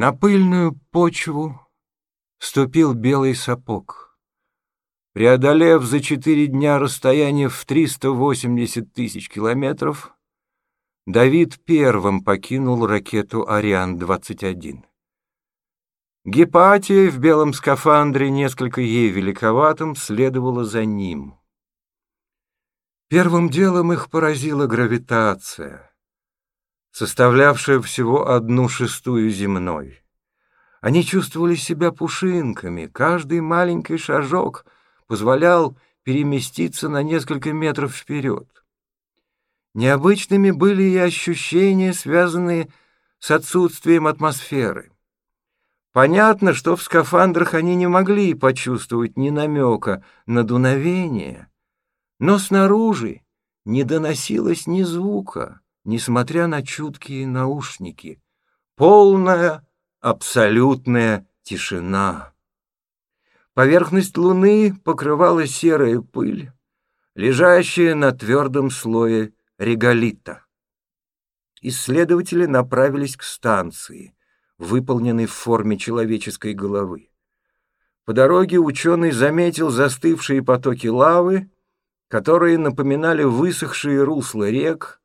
На пыльную почву ступил белый сапог. Преодолев за четыре дня расстояние в 380 тысяч километров, Давид первым покинул ракету «Ариан-21». Гепатия в белом скафандре, несколько ей великоватым, следовала за ним. Первым делом их поразила гравитация, составлявшая всего одну шестую земной. Они чувствовали себя пушинками, каждый маленький шажок позволял переместиться на несколько метров вперед. Необычными были и ощущения, связанные с отсутствием атмосферы. Понятно, что в скафандрах они не могли почувствовать ни намека на дуновение, но снаружи не доносилось ни звука, несмотря на чуткие наушники. Полная, абсолютная тишина. Поверхность Луны покрывала серая пыль, лежащая на твердом слое реголита. Исследователи направились к станции, выполненной в форме человеческой головы. По дороге ученый заметил застывшие потоки лавы, которые напоминали высохшие русла рек,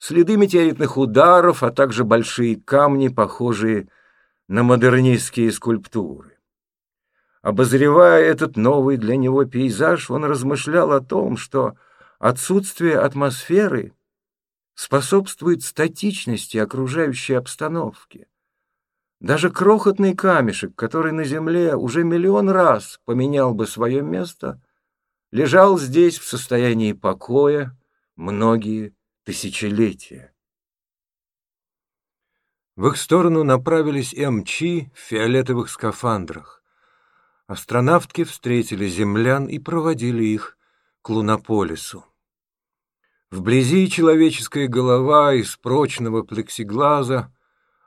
следы метеоритных ударов, а также большие камни, похожие на модернистские скульптуры. Обозревая этот новый для него пейзаж, он размышлял о том, что отсутствие атмосферы способствует статичности окружающей обстановки. Даже крохотный камешек, который на Земле уже миллион раз поменял бы свое место, лежал здесь в состоянии покоя многие тысячелетия. В их сторону направились МЧ в фиолетовых скафандрах. Астронавтки встретили землян и проводили их к Лунополису. Вблизи человеческая голова из прочного плексиглаза,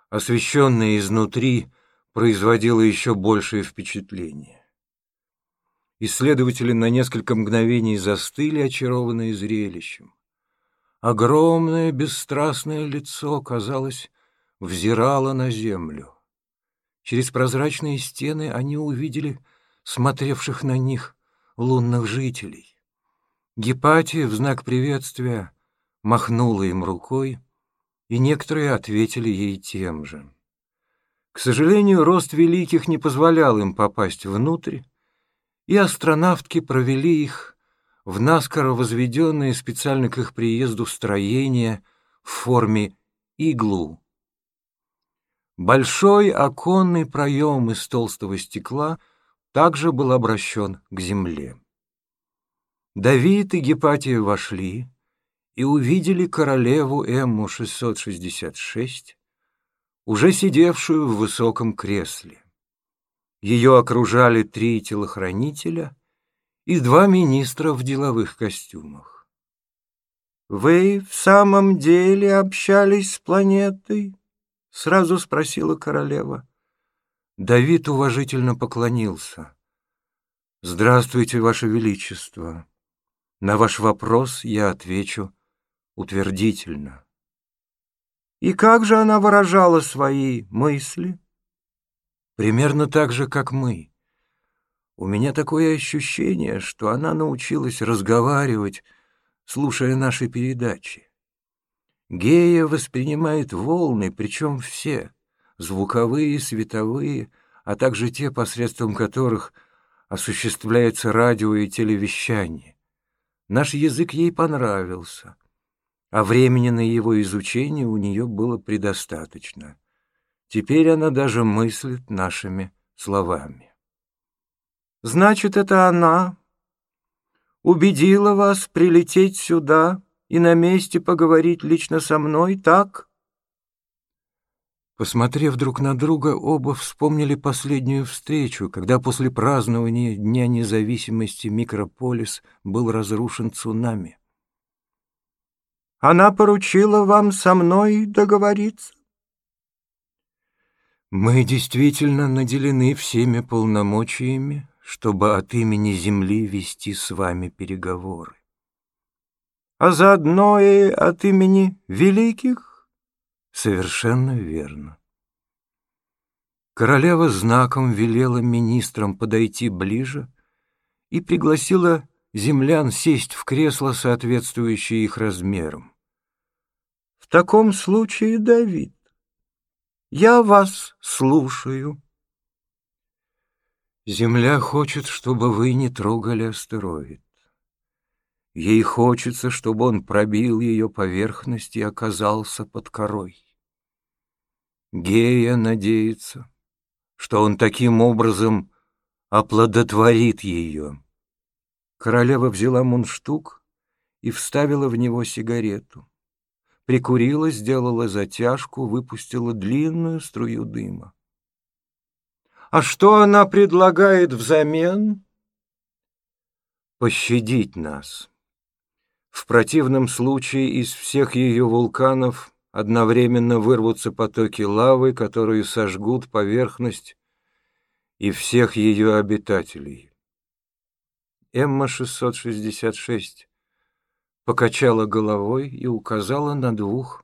освещенная изнутри, производила еще большее впечатление. Исследователи на несколько мгновений застыли, очарованные зрелищем. Огромное бесстрастное лицо, казалось, взирало на землю. Через прозрачные стены они увидели смотревших на них лунных жителей. Гепатия в знак приветствия махнула им рукой, и некоторые ответили ей тем же. К сожалению, рост великих не позволял им попасть внутрь, и астронавтки провели их в наскоро возведенные специально к их приезду строения в форме иглу. Большой оконный проем из толстого стекла также был обращен к земле. Давид и Гепатия вошли и увидели королеву Эмму-666, уже сидевшую в высоком кресле. Ее окружали три телохранителя и два министра в деловых костюмах. «Вы в самом деле общались с планетой?» — сразу спросила королева. Давид уважительно поклонился. «Здравствуйте, Ваше Величество. На ваш вопрос я отвечу утвердительно». «И как же она выражала свои мысли?» Примерно так же, как мы. У меня такое ощущение, что она научилась разговаривать, слушая наши передачи. Гея воспринимает волны, причем все, звуковые, световые, а также те, посредством которых осуществляется радио и телевещание. Наш язык ей понравился, а времени на его изучение у нее было предостаточно. Теперь она даже мыслит нашими словами. Значит, это она убедила вас прилететь сюда и на месте поговорить лично со мной, так? Посмотрев друг на друга, оба вспомнили последнюю встречу, когда после празднования Дня независимости микрополис был разрушен цунами. Она поручила вам со мной договориться? Мы действительно наделены всеми полномочиями, чтобы от имени Земли вести с вами переговоры. А заодно и от имени великих? Совершенно верно. Королева знаком велела министрам подойти ближе и пригласила землян сесть в кресло, соответствующее их размерам. «В таком случае, Давид, я вас слушаю». Земля хочет, чтобы вы не трогали астероид. Ей хочется, чтобы он пробил ее поверхность и оказался под корой. Гея надеется, что он таким образом оплодотворит ее. Королева взяла мундштук и вставила в него сигарету. Прикурила, сделала затяжку, выпустила длинную струю дыма. А что она предлагает взамен? Пощадить нас. В противном случае из всех ее вулканов одновременно вырвутся потоки лавы, которые сожгут поверхность и всех ее обитателей. Эмма-666 покачала головой и указала на двух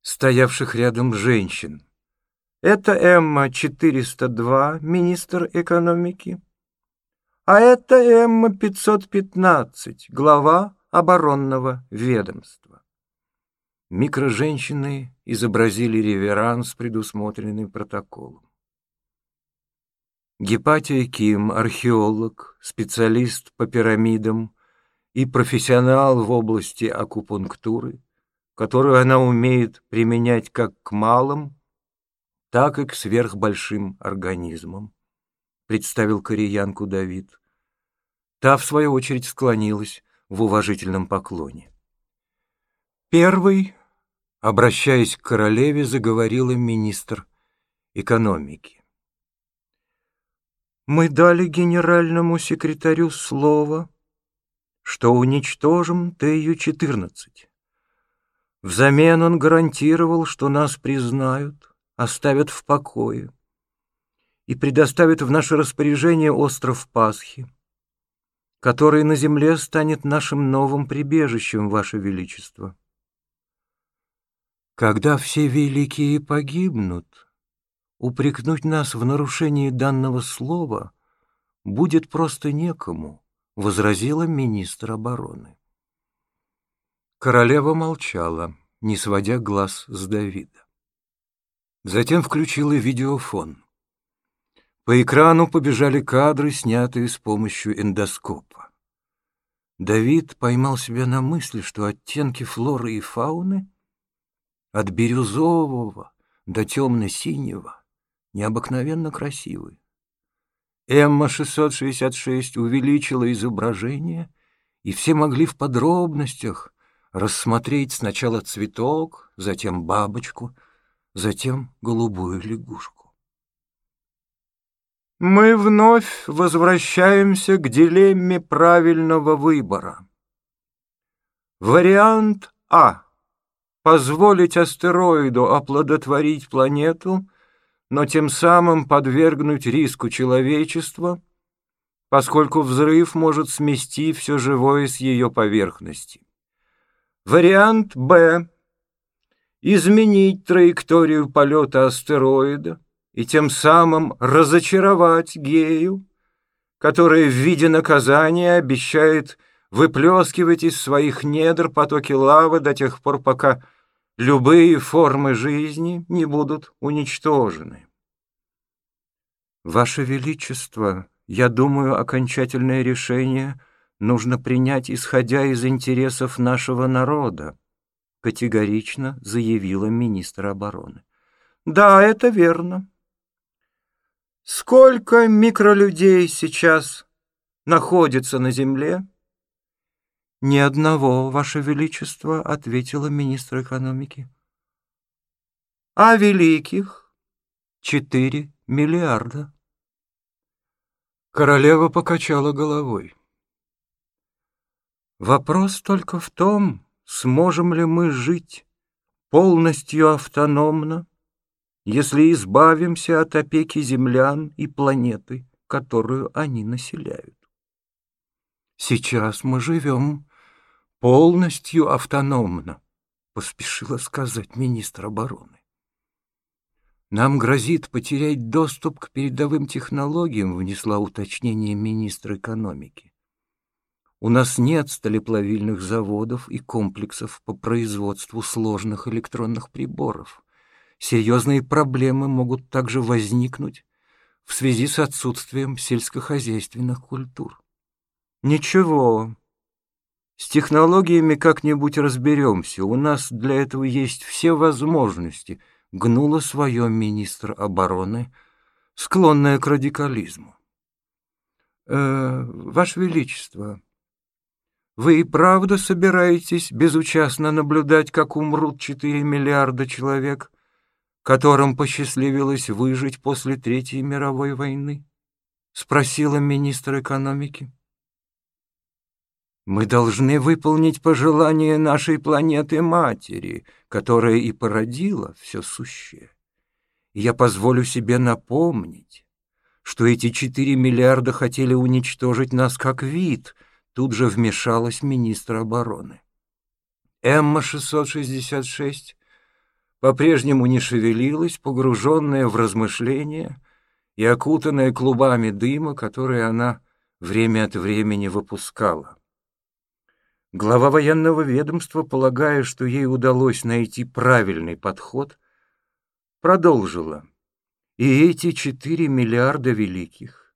стоявших рядом женщин. Это Эмма-402, министр экономики, а это Эмма-515, глава оборонного ведомства. Микроженщины изобразили реверанс, предусмотренный протоколом. Гепатия Ким, археолог, специалист по пирамидам и профессионал в области акупунктуры, которую она умеет применять как к малым, так и к сверхбольшим организмам, представил кореянку Давид. Та, в свою очередь, склонилась в уважительном поклоне. Первый, обращаясь к королеве, заговорила министр экономики. «Мы дали генеральному секретарю слово, что уничтожим ТЮ-14. Взамен он гарантировал, что нас признают, оставят в покое и предоставят в наше распоряжение остров Пасхи, который на земле станет нашим новым прибежищем, Ваше Величество. Когда все великие погибнут, упрекнуть нас в нарушении данного слова будет просто некому, возразила министр обороны. Королева молчала, не сводя глаз с Давида. Затем включила видеофон. По экрану побежали кадры, снятые с помощью эндоскопа. Давид поймал себя на мысли, что оттенки флоры и фауны от бирюзового до темно-синего необыкновенно красивы. Эмма-666 увеличила изображение, и все могли в подробностях рассмотреть сначала цветок, затем бабочку — затем голубую лягушку. Мы вновь возвращаемся к дилемме правильного выбора. Вариант А. Позволить астероиду оплодотворить планету, но тем самым подвергнуть риску человечества, поскольку взрыв может смести все живое с ее поверхности. Вариант Б изменить траекторию полета астероида и тем самым разочаровать Гею, которая в виде наказания обещает выплескивать из своих недр потоки лавы до тех пор, пока любые формы жизни не будут уничтожены. Ваше Величество, я думаю, окончательное решение нужно принять, исходя из интересов нашего народа категорично заявила министр обороны. Да, это верно. Сколько микролюдей сейчас находится на земле? Ни одного, Ваше Величество, ответила министр экономики. А великих? Четыре миллиарда. Королева покачала головой. Вопрос только в том, Сможем ли мы жить полностью автономно, если избавимся от опеки землян и планеты, которую они населяют? Сейчас мы живем полностью автономно, поспешила сказать министр обороны. Нам грозит потерять доступ к передовым технологиям, внесла уточнение министра экономики. У нас нет сталеплавильных заводов и комплексов по производству сложных электронных приборов. Серьезные проблемы могут также возникнуть в связи с отсутствием сельскохозяйственных культур. Ничего, с технологиями как-нибудь разберемся. У нас для этого есть все возможности — гнула свое министр обороны, склонная к радикализму. «Э, «Ваше Величество, вы и правда собираетесь безучастно наблюдать, как умрут 4 миллиарда человек, которым посчастливилось выжить после Третьей мировой войны?» — спросила министр экономики. Мы должны выполнить пожелание нашей планеты-матери, которая и породила все сущее. я позволю себе напомнить, что эти четыре миллиарда хотели уничтожить нас как вид, тут же вмешалась министр обороны. Эмма-666 по-прежнему не шевелилась, погруженная в размышления и окутанная клубами дыма, которые она время от времени выпускала. Глава военного ведомства, полагая, что ей удалось найти правильный подход, продолжила. И эти четыре миллиарда великих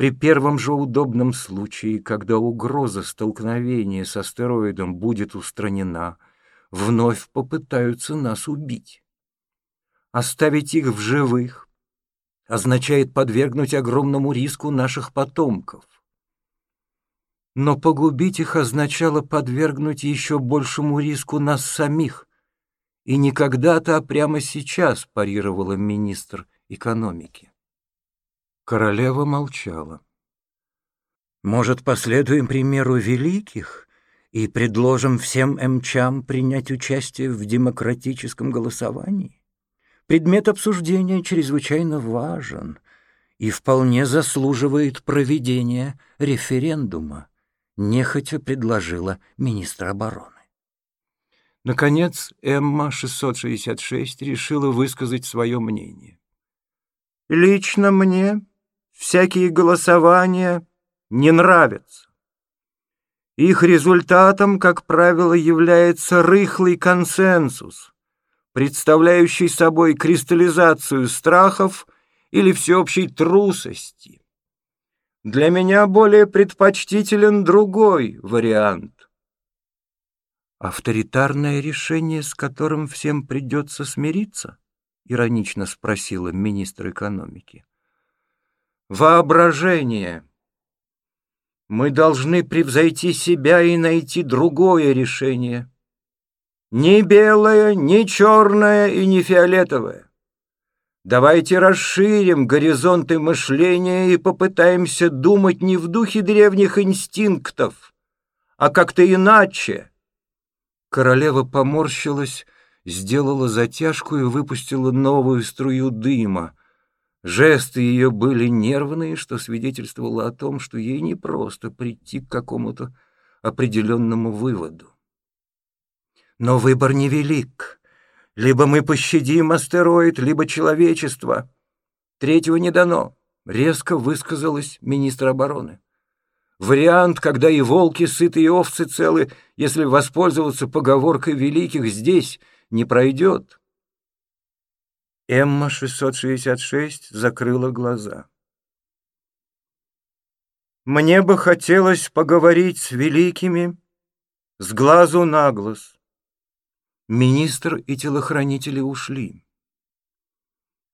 при первом же удобном случае, когда угроза столкновения с астероидом будет устранена, вновь попытаются нас убить. Оставить их в живых означает подвергнуть огромному риску наших потомков но погубить их означало подвергнуть еще большему риску нас самих. И не когда-то, а прямо сейчас, парировала министр экономики. Королева молчала. Может, последуем примеру великих и предложим всем эмчам принять участие в демократическом голосовании? Предмет обсуждения чрезвычайно важен и вполне заслуживает проведения референдума нехотя предложила министр обороны. Наконец, Эмма-666 решила высказать свое мнение. «Лично мне всякие голосования не нравятся. Их результатом, как правило, является рыхлый консенсус, представляющий собой кристаллизацию страхов или всеобщей трусости, для меня более предпочтителен другой вариант. Авторитарное решение, с которым всем придется смириться? Иронично спросила министр экономики. Воображение. Мы должны превзойти себя и найти другое решение. Ни белое, ни черное и ни фиолетовое. Давайте расширим горизонты мышления и попытаемся думать не в духе древних инстинктов, а как-то иначе. Королева поморщилась, сделала затяжку и выпустила новую струю дыма. Жесты ее были нервные, что свидетельствовало о том, что ей не просто прийти к какому-то определенному выводу. Но выбор невелик. Либо мы пощадим астероид, либо человечество. Третьего не дано, — резко высказалась министр обороны. Вариант, когда и волки сыты, и овцы целы, если воспользоваться поговоркой великих, здесь не пройдет. Эмма-666 закрыла глаза. «Мне бы хотелось поговорить с великими, с глазу на глаз. Министр и телохранители ушли.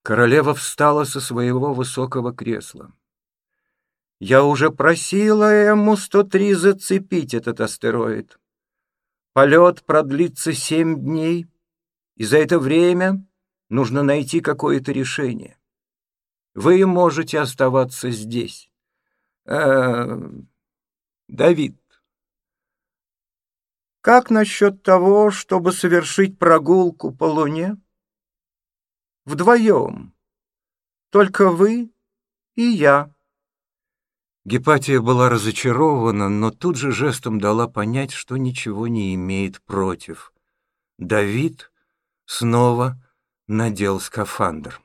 Королева встала со своего высокого кресла. «Я уже просила Эму-103 зацепить этот астероид. Полет продлится семь дней, и за это время нужно найти какое-то решение. Вы можете оставаться здесь. Э, Давид, как насчет того, чтобы совершить прогулку по Луне? Вдвоем. Только вы и я. Гепатия была разочарована, но тут же жестом дала понять, что ничего не имеет против. Давид снова надел скафандр.